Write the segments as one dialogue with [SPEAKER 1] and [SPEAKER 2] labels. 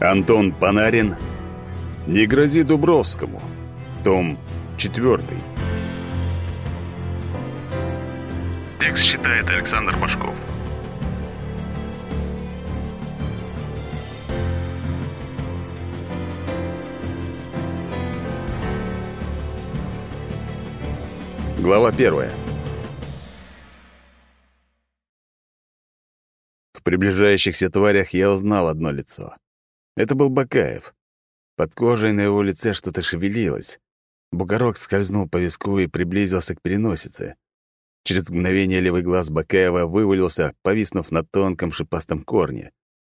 [SPEAKER 1] Антон Панарин. «Не грози Дубровскому» Том 4
[SPEAKER 2] Текст читает Александр Башков.
[SPEAKER 1] Глава первая. В приближающихся тварях я узнал одно лицо. Это был Бакаев. Под кожей на его лице что-то шевелилось. Бугорок скользнул по виску и приблизился к переносице. Через мгновение левый глаз Бакаева вывалился, повиснув на тонком шипастом корне.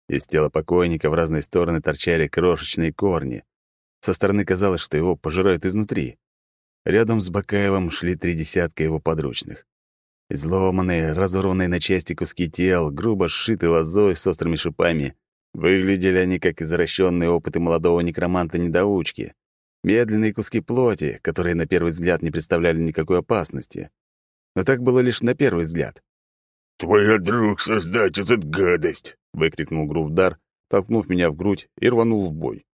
[SPEAKER 1] Из тела покойника в разные стороны торчали крошечные корни. Со стороны казалось, что его пожирают изнутри. Рядом с Бакаевым шли три десятка его подручных. Изломанные, разорванные на части куски тел, грубо сшитые лозой с острыми шипами. Выглядели они как извращенные опыты молодого некроманта-недоучки. Медленные куски плоти, которые на первый взгляд не представляли никакой опасности. Но так было лишь на первый взгляд.
[SPEAKER 3] «Твой друг создать эту гадость!» — выкрикнул Грувдар, толкнув меня в грудь и рванул в бой.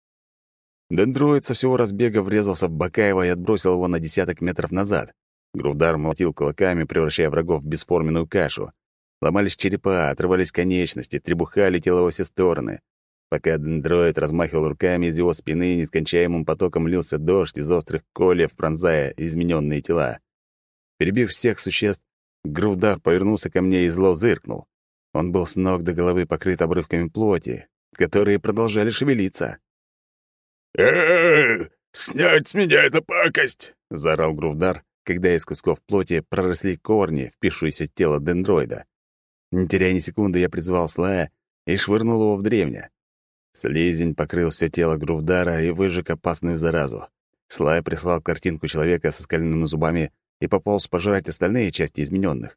[SPEAKER 1] Дендроид со всего разбега врезался в Бакаева и отбросил его на десяток метров назад. Грувдар молотил кулаками, превращая врагов в бесформенную кашу. Ломались черепа, отрывались конечности, требуха летела во все стороны. Пока дендроид размахивал руками, из его спины нескончаемым потоком лился дождь из острых колев, пронзая измененные тела. Перебив всех существ, Грувдар повернулся ко мне и зло зыркнул. Он был с ног до головы покрыт обрывками плоти, которые продолжали шевелиться.
[SPEAKER 3] «Эй, снять с меня эту пакость!»
[SPEAKER 1] — заорал Грувдар, когда из кусков плоти проросли корни, впившиеся в тело дендроида. Не теряя ни секунды, я призвал Слая и швырнул его в древня. Слизень покрыл все тело Грувдара и выжег опасную заразу. Слай прислал картинку человека со скальными зубами и пополз пожрать остальные части измененных.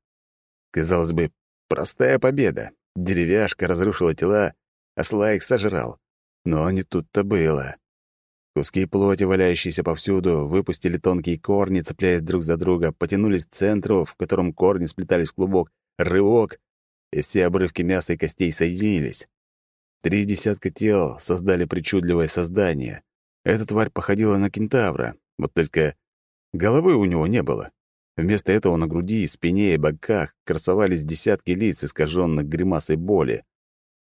[SPEAKER 1] Казалось бы, простая победа. Деревяшка разрушила тела, а Слай их сожрал. Но не тут-то было. Куски плоти, валяющиеся повсюду, выпустили тонкие корни, цепляясь друг за друга, потянулись к центру, в котором корни сплетались в клубок, рывок, и все обрывки мяса и костей соединились. Три десятка тел создали причудливое создание. Эта тварь походила на кентавра, вот только головы у него не было. Вместо этого на груди, спине и боках красовались десятки лиц, искаженных гримасой боли.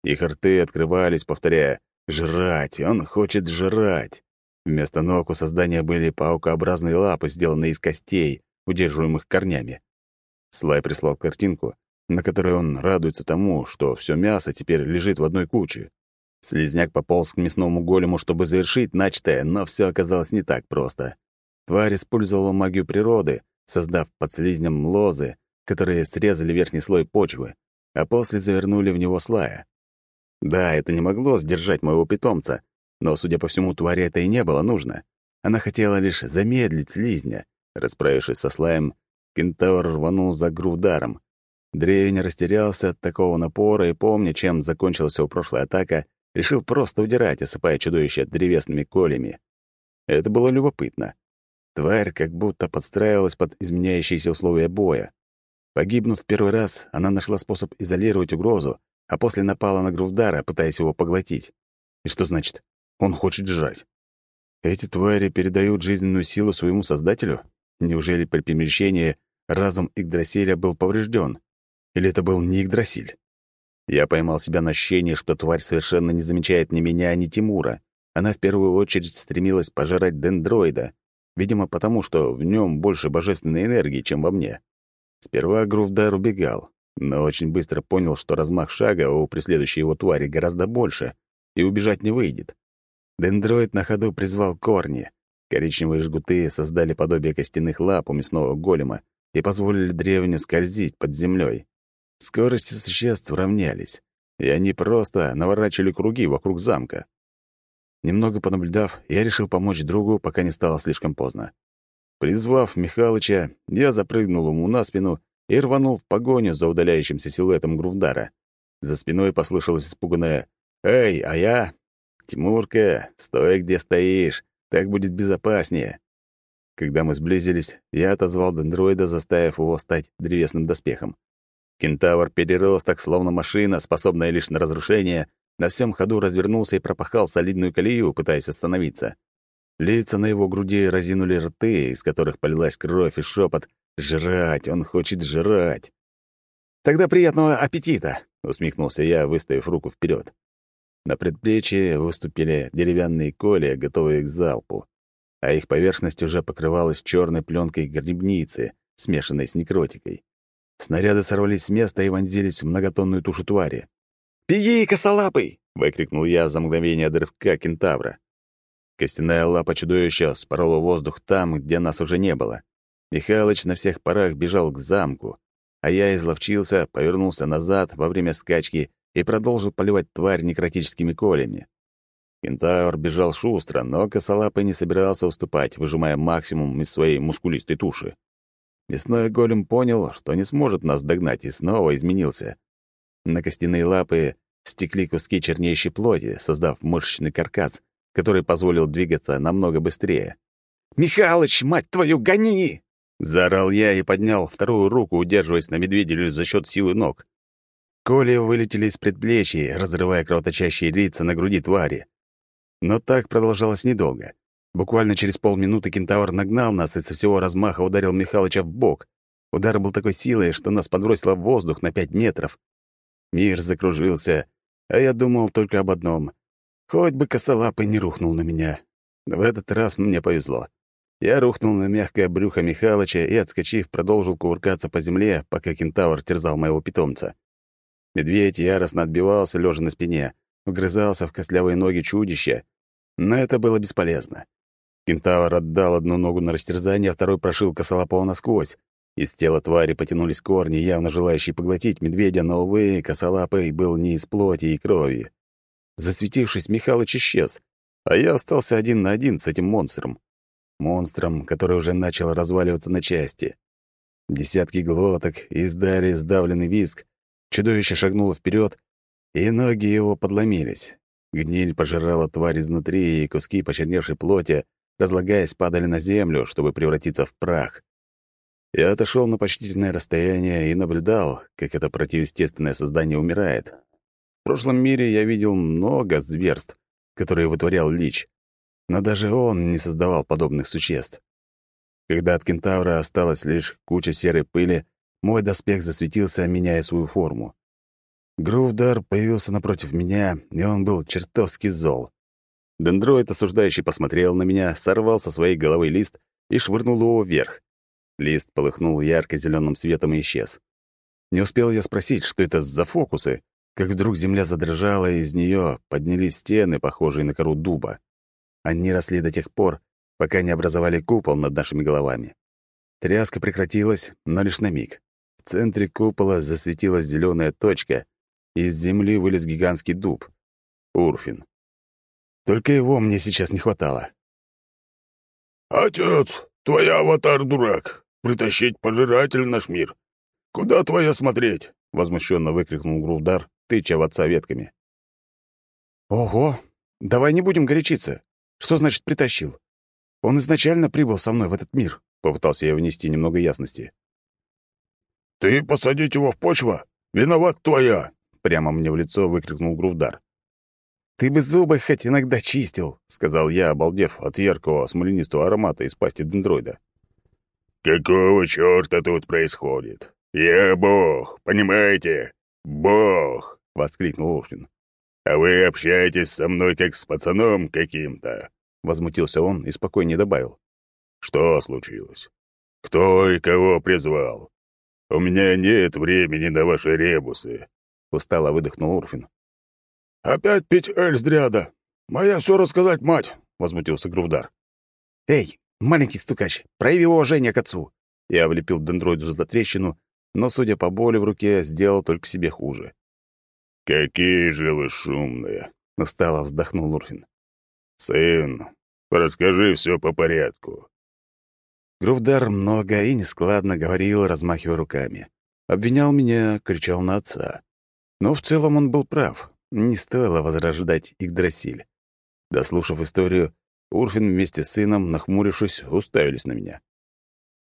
[SPEAKER 1] Их рты открывались, повторяя «Жрать! Он хочет жрать!» Вместо ног у создания были паукообразные лапы, сделанные из костей, удерживаемых корнями. Слай прислал картинку, на которой он радуется тому, что все мясо теперь лежит в одной куче. Слизняк пополз к мясному голему, чтобы завершить начатое, но все оказалось не так просто. Тварь использовала магию природы, создав под слизнем лозы, которые срезали верхний слой почвы, а после завернули в него слая. Да, это не могло сдержать моего питомца, но, судя по всему, твари это и не было нужно. Она хотела лишь замедлить слизня. Расправившись со слаем, кентавр рванул за грувдаром. Древень растерялся от такого напора и, помня, чем закончилась его прошлая атака, решил просто удирать, осыпая чудовище древесными колями. Это было любопытно. Тварь как будто подстраивалась под изменяющиеся условия боя. Погибнув первый раз, она нашла способ изолировать угрозу, а после напала на Грувдара, пытаясь его поглотить. И что значит он хочет жрать. Эти твари передают жизненную силу своему создателю? Неужели при перемещении разум Игдрасиля был поврежден? Или это был не Игдрасиль? Я поймал себя на ощущении, что тварь совершенно не замечает ни меня, ни Тимура. Она в первую очередь стремилась пожирать дендроида, видимо, потому что в нем больше божественной энергии, чем во мне. Сперва Грувдар убегал, но очень быстро понял, что размах шага у преследующей его твари гораздо больше, и убежать не выйдет. Дендроид на ходу призвал корни. Коричневые жгуты создали подобие костяных лап у мясного голема и позволили древню скользить под землей. Скорости существ равнялись, и они просто наворачивали круги вокруг замка. Немного понаблюдав, я решил помочь другу, пока не стало слишком поздно. Призвав Михалыча, я запрыгнул ему на спину и рванул в погоню за удаляющимся силуэтом Грувдара. За спиной послышалось испуганное «Эй, а я?» «Тимурка, стой, где стоишь, так будет безопаснее». Когда мы сблизились, я отозвал дендроида, заставив его стать древесным доспехом. Кентавр перерос так, словно машина, способная лишь на разрушение, на всем ходу развернулся и пропахал солидную колею, пытаясь остановиться. Лица на его груди разинули рты, из которых полилась кровь и шепот «Жрать! Он хочет жрать!» «Тогда приятного аппетита!» — усмехнулся я, выставив руку вперед. На предплечье выступили деревянные коли, готовые к залпу, а их поверхность уже покрывалась черной пленкой грибницы, смешанной с некротикой. Снаряды сорвались с места и вонзились в многотонную тушу твари. «Беги, косолапый!» — выкрикнул я за мгновение до рывка кентавра. Костяная лапа чудовища спорола воздух там, где нас уже не было. Михалыч на всех парах бежал к замку, а я изловчился, повернулся назад во время скачки и продолжил поливать тварь некротическими колями. Кентавр бежал шустро, но косолапый не собирался уступать, выжимая максимум из своей мускулистой туши. Мясной голем понял, что не сможет нас догнать, и снова изменился. На костяные лапы стекли куски чернейшей плоти, создав мышечный каркас, который позволил двигаться намного быстрее. «Михалыч, мать твою, гони!» Заорал я и поднял вторую руку, удерживаясь на медведе за счет силы ног. Коли вылетели из предплечий, разрывая кровоточащие лица на груди твари. Но так продолжалось недолго. Буквально через полминуты кентавр нагнал нас и со всего размаха ударил Михалыча в бок. Удар был такой силой, что нас подбросило в воздух на пять метров. Мир закружился, а я думал только об одном. Хоть бы косолапый не рухнул на меня. В этот раз мне повезло. Я рухнул на мягкое брюхо Михалыча и, отскочив, продолжил кувыркаться по земле, пока кентавр терзал моего питомца. Медведь яростно отбивался, лежа на спине, вгрызался в костлявые ноги чудища, но это было бесполезно. Кентавр отдал одну ногу на растерзание, а второй прошил косолапого насквозь. Из тела твари потянулись корни, явно желающие поглотить медведя, но, увы, косолапый был не из плоти и крови. Засветившись, Михалыч исчез, а я остался один на один с этим монстром монстром, который уже начал разваливаться на части. Десятки глоток издали сдавленный визг, чудовище шагнуло вперед, и ноги его подломились. Гниль пожирала тварь изнутри, и куски почерневшей плоти, разлагаясь, падали на землю, чтобы превратиться в прах. Я отошел на почтительное расстояние и наблюдал, как это противоестественное создание умирает. В прошлом мире я видел много зверств, которые вытворял Лич но даже он не создавал подобных существ. Когда от кентавра осталась лишь куча серой пыли, мой доспех засветился, меняя свою форму. Грувдар появился напротив меня, и он был чертовски зол. Дендроид, осуждающий, посмотрел на меня, сорвал со своей головы лист и швырнул его вверх. Лист полыхнул ярко зеленым светом и исчез. Не успел я спросить, что это за фокусы, как вдруг земля задрожала, и из нее поднялись стены, похожие на кору дуба. Они росли до тех пор, пока не образовали купол над нашими головами. Тряска прекратилась, но лишь на миг. В центре купола засветилась зеленая точка, и из земли вылез гигантский дуб. Урфин. Только его мне сейчас не хватало.
[SPEAKER 3] «Отец, твоя аватар дурак. Притащить пожиратель в наш мир. Куда твоя смотреть?» — возмущенно выкрикнул Грувдар, тыча в отца ветками.
[SPEAKER 1] «Ого! Давай не будем горячиться. Что значит «притащил»? Он изначально прибыл со мной в этот мир. Попытался я внести немного ясности.
[SPEAKER 3] «Ты посадить его в почву? Виноват твоя!»
[SPEAKER 1] Прямо мне в лицо выкрикнул Грувдар. «Ты бы зубы хоть иногда чистил», — сказал я, обалдев от яркого смоленистого аромата из пасти дендроида.
[SPEAKER 3] «Какого чёрта тут происходит? Я бог, понимаете? Бог!» — воскликнул Урфин. «А вы общаетесь со мной как с пацаном каким-то», — возмутился он и спокойнее добавил. «Что случилось? Кто и кого призвал? У меня нет времени на ваши ребусы», — устало выдохнул Урфин. «Опять пить Эльсдриада? Моя все рассказать, мать!» — возмутился Грувдар.
[SPEAKER 1] «Эй, маленький стукач, прояви уважение к отцу!» Я облепил дендроиду за трещину, но, судя по боли в руке, сделал только себе хуже.
[SPEAKER 3] «Какие же вы шумные!» — устало вздохнул Урфин. «Сын, расскажи все по порядку».
[SPEAKER 1] Грувдар много и нескладно говорил, размахивая руками. Обвинял меня, кричал на отца. Но в целом он был прав. Не стоило возрождать Игдрасиль. Дослушав историю, Урфин вместе с сыном, нахмурившись, уставились на меня.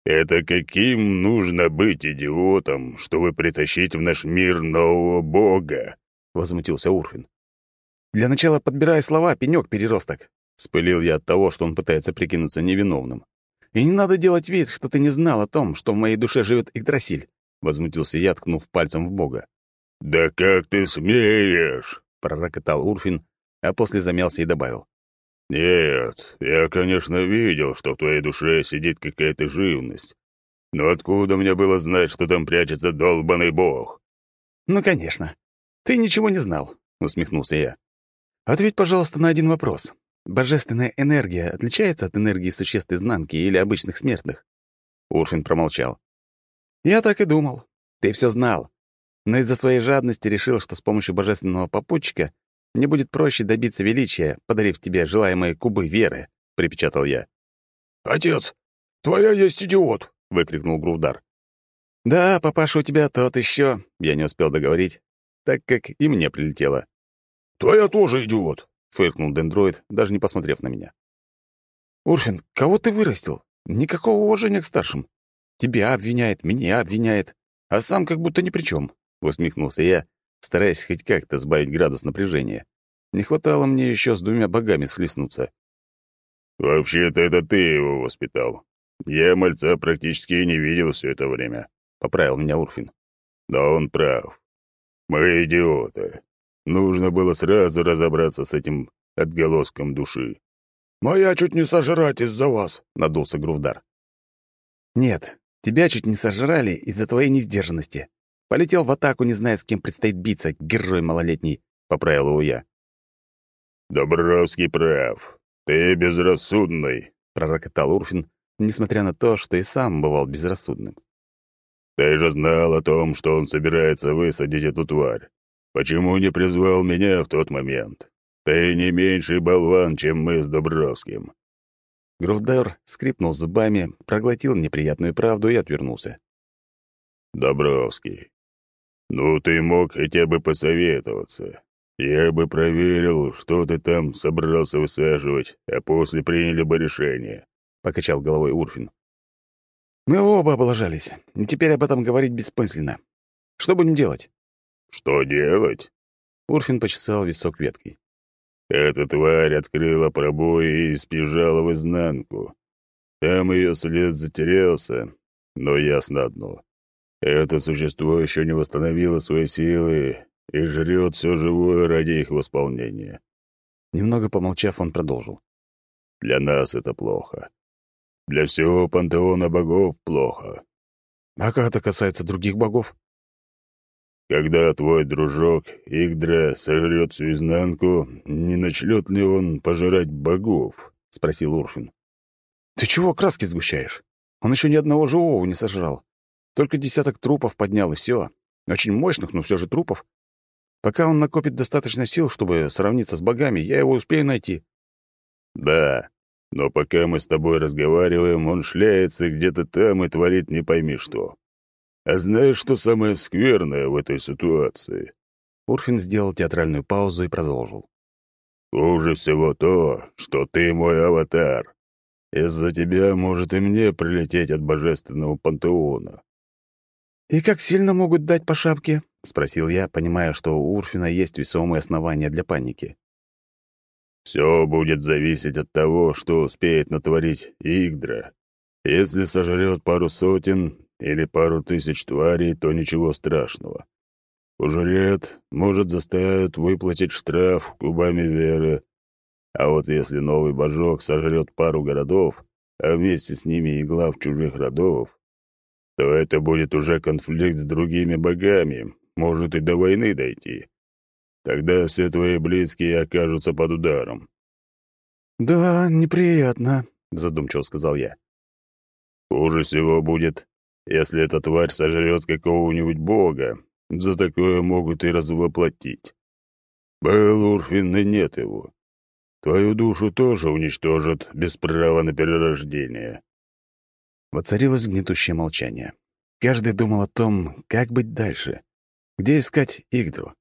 [SPEAKER 3] «Это каким нужно быть идиотом, чтобы притащить в наш мир нового бога?»
[SPEAKER 1] — возмутился Урфин. Для начала подбирай слова, пенёк-переросток. Спылил я от того, что он пытается прикинуться невиновным. И не надо делать вид, что ты не знал о том, что в моей душе живет Игдрасиль. Возмутился я, ткнув пальцем в Бога.
[SPEAKER 3] «Да как ты смеешь?»
[SPEAKER 1] — пророкотал Урфин, а после замялся и добавил.
[SPEAKER 3] «Нет, я, конечно, видел, что в твоей душе сидит какая-то живность. Но откуда мне было знать, что там прячется долбанный бог?»
[SPEAKER 1] «Ну, конечно. Ты ничего не знал», — усмехнулся я. «Ответь, пожалуйста, на один вопрос. Божественная энергия отличается от энергии существ изнанки или обычных смертных?» Урфин промолчал. «Я так и думал. Ты все знал. Но из-за своей жадности решил, что с помощью божественного попутчика мне будет проще добиться величия, подарив тебе желаемые кубы веры», — припечатал я.
[SPEAKER 3] «Отец, твоя есть идиот!» — выкрикнул Грувдар.
[SPEAKER 1] «Да, папаша у тебя тот еще. я не успел договорить, так как и мне прилетело.
[SPEAKER 3] «Твоя тоже идиот!»
[SPEAKER 1] — фыркнул дендроид, даже не посмотрев на меня. «Урфин, кого ты вырастил? Никакого уважения к старшим. Тебя обвиняет, меня обвиняет, а сам как будто ни при чем», — усмехнулся я, стараясь хоть как-то сбавить градус напряжения. Не хватало мне еще с двумя богами схлестнуться.
[SPEAKER 3] «Вообще-то это ты его воспитал. Я мальца практически не видел все это время», — поправил меня Урфин. «Да он прав. Мы идиоты. Нужно было сразу разобраться с этим отголоском души.
[SPEAKER 4] «Моя чуть не сожрать из-за вас», —
[SPEAKER 1] надулся Грувдар. «Нет, тебя чуть не сожрали из-за твоей несдержанности. Полетел в атаку, не зная, с кем предстоит биться, герой малолетний», — поправил его я.
[SPEAKER 3] «Добровский прав. Ты безрассудный», —
[SPEAKER 1] пророкотал Урфин, несмотря на то, что и сам бывал безрассудным.
[SPEAKER 3] «Ты же знал о том, что он собирается высадить эту тварь. Почему не призвал меня в тот момент? Ты не меньший болван, чем мы с Добровским».
[SPEAKER 1] Грувдар скрипнул зубами, проглотил неприятную правду и отвернулся.
[SPEAKER 3] «Добровский, ну ты мог хотя бы посоветоваться. Я бы проверил, что ты там собрался высаживать, а после приняли бы решение», — покачал головой Урфин.
[SPEAKER 1] «Мы оба облажались, и теперь об этом говорить бессмысленно. Что будем делать?»
[SPEAKER 3] «Что делать?»
[SPEAKER 1] Урфин почесал висок веткой.
[SPEAKER 3] «Эта тварь открыла пробой и сбежала в изнанку. Там ее след затерялся, но ясно одно. Это существо еще не восстановило свои силы и жрет все живое ради их восполнения».
[SPEAKER 1] Немного помолчав, он продолжил.
[SPEAKER 3] «Для нас это плохо. Для всего пантеона богов плохо.
[SPEAKER 1] А как это касается других богов?
[SPEAKER 3] Когда твой дружок Игдра сожрет всю изнанку, не начнет ли он пожирать богов? — спросил Урфин.
[SPEAKER 1] «Ты чего краски сгущаешь? Он еще ни одного живого не сожрал. Только десяток трупов поднял, и все. Очень мощных, но все же трупов. Пока он накопит достаточно сил, чтобы сравниться с богами, я его успею найти».
[SPEAKER 3] «Да, но пока мы с тобой разговариваем, он шляется где-то там и творит не пойми что. А знаешь, что самое скверное в этой ситуации?»
[SPEAKER 1] Урфин сделал театральную паузу и продолжил.
[SPEAKER 3] «Хуже всего то, что ты мой аватар. Из-за тебя может и мне прилететь от божественного пантеона».
[SPEAKER 1] «И как сильно могут дать по шапке?» — спросил я, понимая, что у Урфина есть весомые основания для паники.
[SPEAKER 3] «Все будет зависеть от того, что успеет натворить Игдра. Если сожрет пару сотен, или пару тысяч тварей, то ничего страшного. Ужрет, может, заставит выплатить штраф кубами веры. А вот если новый божок сожрет пару городов, а вместе с ними и глав чужих родов, то это будет уже конфликт с другими богами, может и до войны дойти. Тогда все твои близкие окажутся под ударом.
[SPEAKER 1] «Да, неприятно», — задумчиво сказал я.
[SPEAKER 3] «Хуже всего будет, если эта тварь сожрет какого-нибудь бога, за такое могут и развоплотить. Был Урфин, и нет его. Твою душу тоже уничтожат без права на перерождение».
[SPEAKER 1] Воцарилось гнетущее молчание. Каждый думал о том, как быть дальше, где искать Игдру,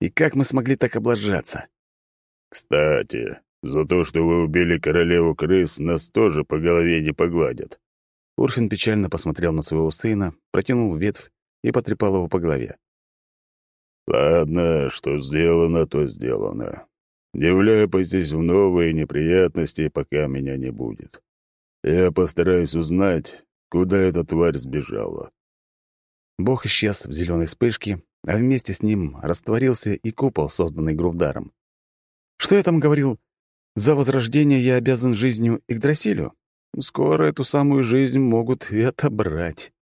[SPEAKER 1] и как мы смогли так облажаться.
[SPEAKER 3] «Кстати, за то, что вы убили королеву крыс, нас тоже по голове не погладят.
[SPEAKER 1] Урфин печально посмотрел на своего сына, протянул ветвь и потрепал его по голове.
[SPEAKER 3] «Ладно, что сделано, то сделано. Не вляпайтесь в новые неприятности, пока меня не будет. Я постараюсь узнать, куда эта тварь сбежала».
[SPEAKER 1] Бог исчез в зеленой вспышке, а вместе с ним растворился и купол, созданный Грувдаром. Что я там говорил? За возрождение я обязан жизнью Игдрасилю. Скоро эту самую жизнь могут и отобрать.